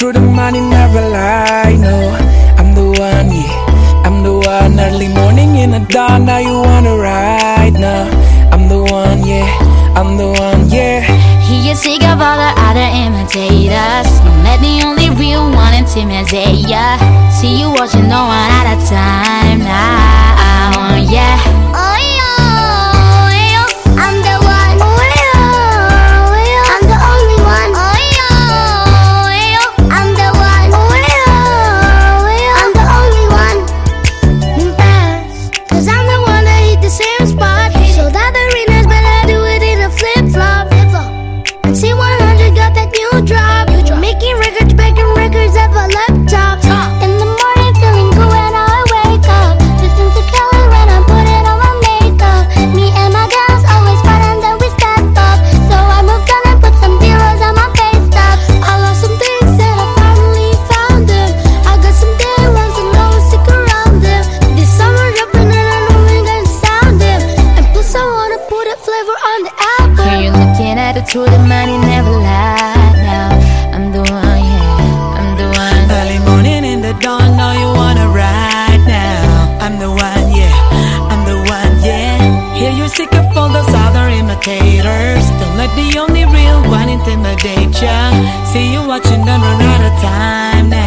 truth, the money never lie. No, I'm the one, yeah. I'm the one. Early morning in the dawn, now you wanna ride. No, I'm the one, yeah. I'm the one, yeah. He is sick of all the other imitators. Don't let the only real one intimidate ya. See you watching no one at a time now, yeah. And C100 got that new drop. Making records, breaking records of a laptop. At the the money never lie. Now I'm the one, yeah. I'm the one. Early morning in the dawn, now you wanna ride now. I'm the one, yeah. I'm the one, yeah. Hear you're sick of all those other imitators. Don't let the only real one intimidate ya. See you watching, don't run out of time now.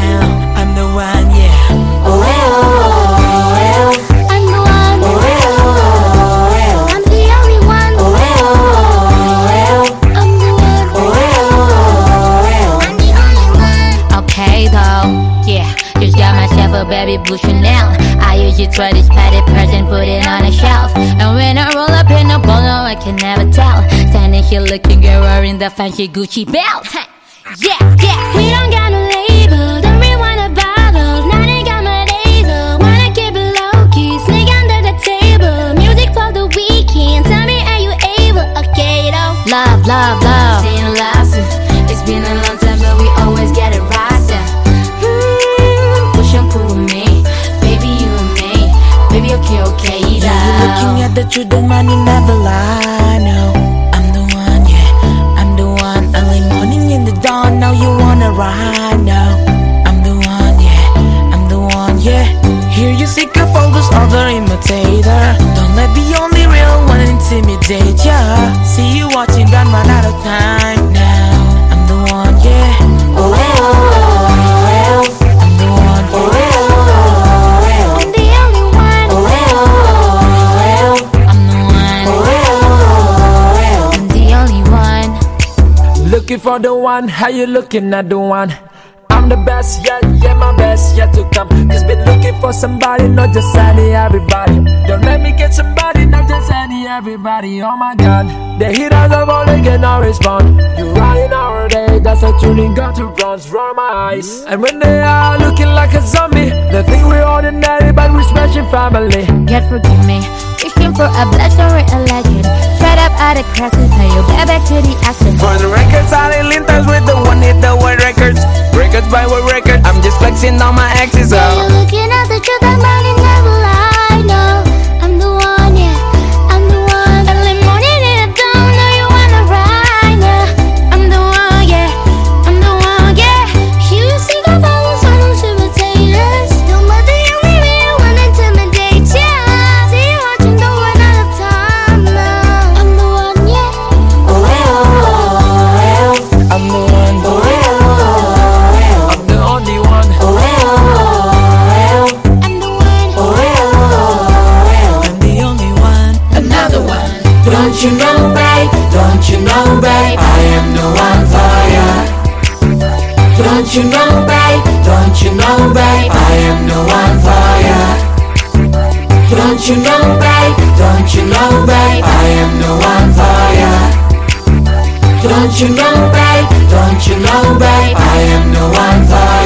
Baby blue Chanel. I usually try this patty present, put it on a shelf. And when I roll up in a bolo, I can never tell. Standing here looking good, wearing the fancy Gucci belt. Yeah, yeah. We don't got no label, don't really wanna bottle. Now they got my diesel, wanna keep it low key. Sneak under the table, music for the weekend. Tell me, are you able? Okay, though. Love, love, love. You're looking at the truth, the money never lie. No, Looking for the one, how you looking at the one? I'm the best, yeah, yeah, my best yet to come. Cause been looking for somebody, not just any everybody. Don't let me get somebody, not just any everybody. Oh my god, the haters of all get no respond. You riding our day, that's a tuning got to bronze from my eyes. And when they are looking like a zombie, they think we're ordinary, but we're smashing family. God forgive me. Wishing for a blessing or a legend. Straight up out of crosses, flexing Don't you know, babe? Don't you know, babe? I am the one for ya. Don't you know, babe? Don't you know, babe? I am the one for ya. Don't you know, babe? Don't you know, babe? I am the one for ya.